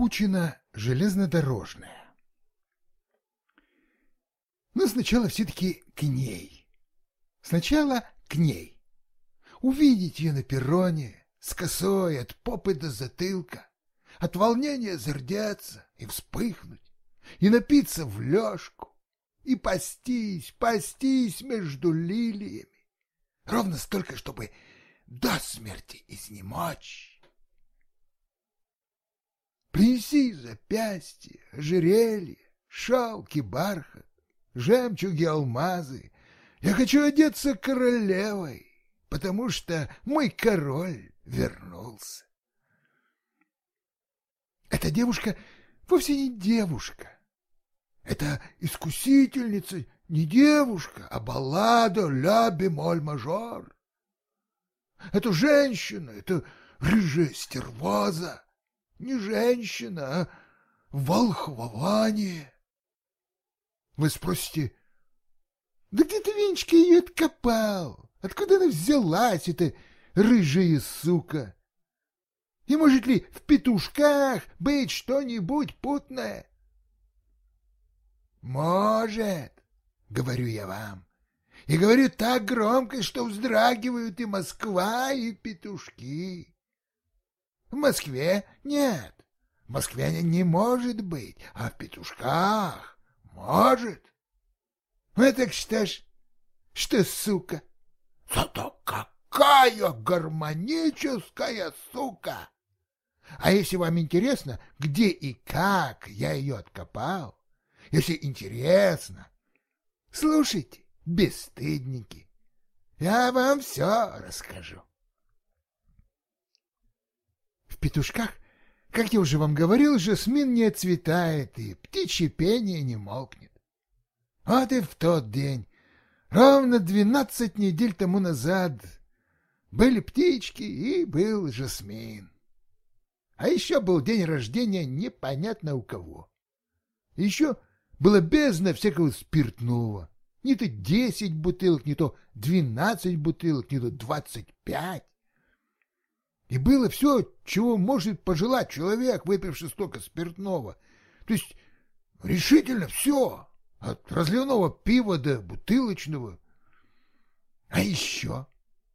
Кучина железнодорожная. Но сначала все-таки к ней. Сначала к ней. Увидеть ее на перроне, с косой от попы до затылка, от волнения зардеться и вспыхнуть, и напиться в лёжку, и пастись, пастись между лилиями, ровно столько, чтобы до смерти изнемочь. Принеси запястье, ожерелье, шалки, бархат, жемчуги, алмазы. Я хочу одеться королевой, потому что мой король вернулся. Эта девушка вовсе не девушка. Это искусительница, не девушка, а баллада ля бемоль мажор. Это женщина, это рыжая стервоза, не женщина, а волхвование. Вы спросите, да где ты, Венечка, ее откопал? Откуда она взялась, эта рыжая сука? И может ли в петушках быть что-нибудь путное? Может, говорю я вам. И говорю так громко, что вздрагивают и Москва, и петушки. В Москве нет. В Москве не может быть, а в петушках может. Ну, так считаешь, что сука? Зато какая гармоническая сука! А если вам интересно, где и как я ее откопал, если интересно, слушайте, бесстыдники, я вам все расскажу. Петушках, как я уже вам говорил, жасмин не отцветает, и птичье пение не молкнет. Вот и в тот день, ровно двенадцать недель тому назад, были птички и был жасмин. А еще был день рождения непонятно у кого. Еще было бездна всякого спиртного. Не то десять бутылок, не то двенадцать бутылок, не то двадцать пять. И было все, чего может пожелать человек, выпивший столько спиртного. То есть решительно все, от разливного пива до бутылочного. А еще,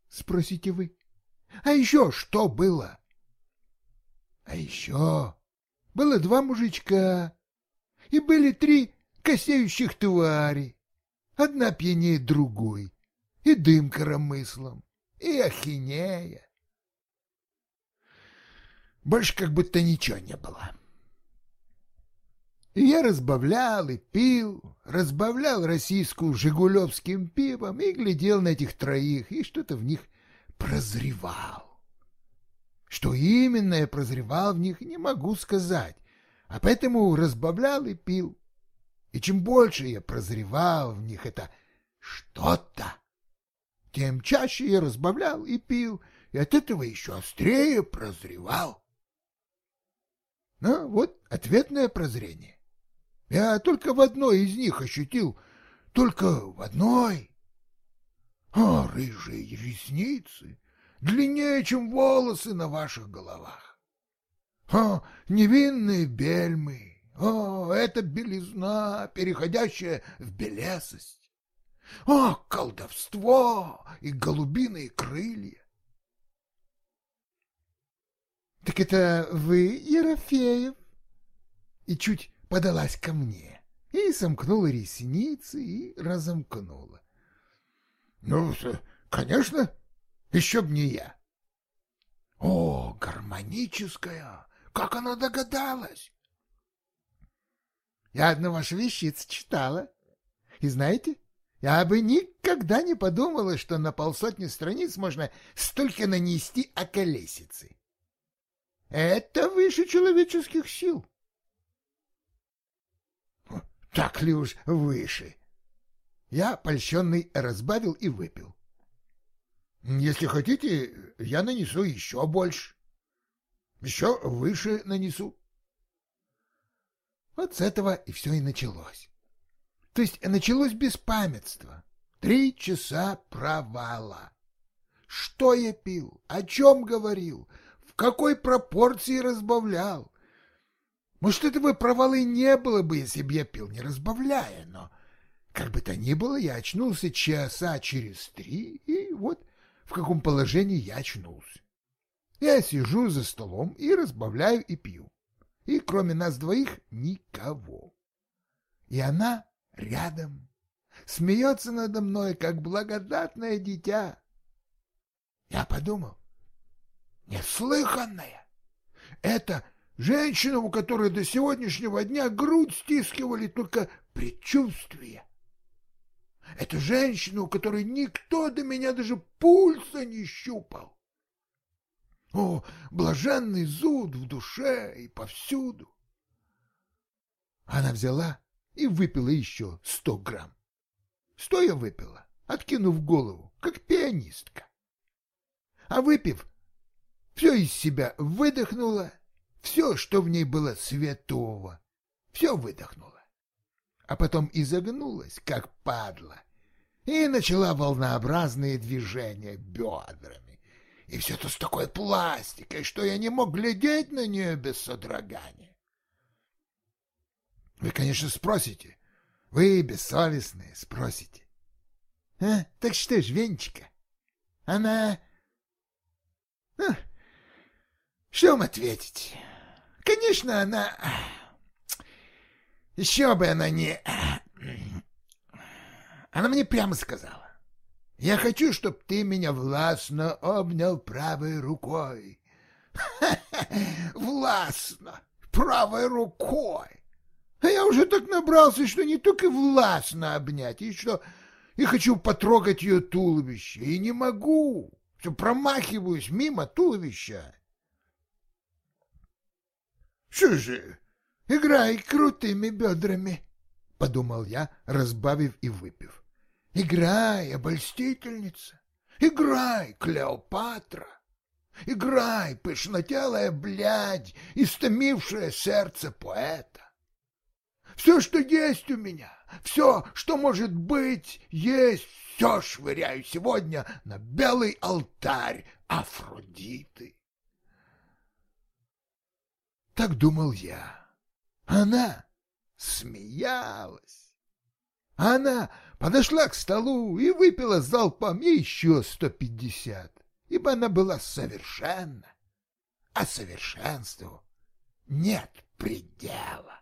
спросите вы, а еще что было? А еще было два мужичка, и были три косеющих твари, одна пьянее другой, и дым коромыслом, и ахинея. Больше как будто ничего не было. И я разбавлял и пил, разбавлял российскую жигулевским пивом и глядел на этих троих, и что-то в них прозревал. Что именно я прозревал в них, не могу сказать, а поэтому разбавлял и пил. И чем больше я прозревал в них это что-то, тем чаще я разбавлял и пил, и от этого еще острее прозревал. Ну, вот ответное прозрение. Я только в одной из них ощутил, только в одной. А, рыжие ресницы, длиннее, чем волосы на ваших головах. О, невинные бельмы, о, это белизна, переходящая в белесость. О, колдовство и голубиные крылья. — Так это вы, Ерофеев? И чуть подалась ко мне и сомкнула ресницы и разомкнула. — Ну, конечно, еще б не я. О, гармоническая! Как она догадалась? Я одну вашу вещицу читала. И знаете, я бы никогда не подумала, что на полсотни страниц можно столько нанести околесицы. Это выше человеческих сил. Так ли уж выше? Я, польщенный, разбавил и выпил. Если хотите, я нанесу еще больше. Еще выше нанесу. Вот с этого и все и началось. То есть началось беспамятство. Три часа провала. Что я пил? О чем говорил? Какой пропорции разбавлял? Может, этого провала и не было бы, если бы я пил, не разбавляя, но, как бы то ни было, я очнулся часа через три, и вот в каком положении я очнулся. Я сижу за столом и разбавляю и пью. И кроме нас двоих никого. И она рядом, смеется надо мной, как благодатное дитя. Я подумал, неслыханное. Это женщина, у которой до сегодняшнего дня грудь стискивали только предчувствия. Это женщина, у которой никто до меня даже пульса не щупал. О, блаженный зуд в душе и повсюду! Она взяла и выпила еще сто грамм. Стоя выпила, откинув голову, как пианистка. А выпив, все из себя выдохнула, все, что в ней было святого, все выдохнула. А потом изогнулась, как падла, и начала волнообразные движения бедрами. И все это с такой пластикой, что я не мог глядеть на нее без содрогания. Вы, конечно, спросите. Вы, бессовестные, спросите. А, так что ж, Венечка, она... А, что вам ответить? Конечно, она... Еще бы она не... Она мне прямо сказала. Я хочу, чтоб ты меня властно обнял правой рукой. Властно, правой рукой. А я уже так набрался, что не только властно обнять, и что и хочу потрогать ее туловище, и не могу. Все промахиваюсь мимо туловища. Же, играй крутыми бедрами, — подумал я, разбавив и выпив. Играй, обольстительница, играй, Клеопатра. Играй, пышнотелая блядь, истомившая сердце поэта. Все, что есть у меня, все, что может быть, есть, все швыряю сегодня на белый алтарь Афродиты. Так думал я. Она смеялась. Она подошла к столу и выпила залпом еще сто пятьдесят, ибо она была совершенна, а совершенству нет предела.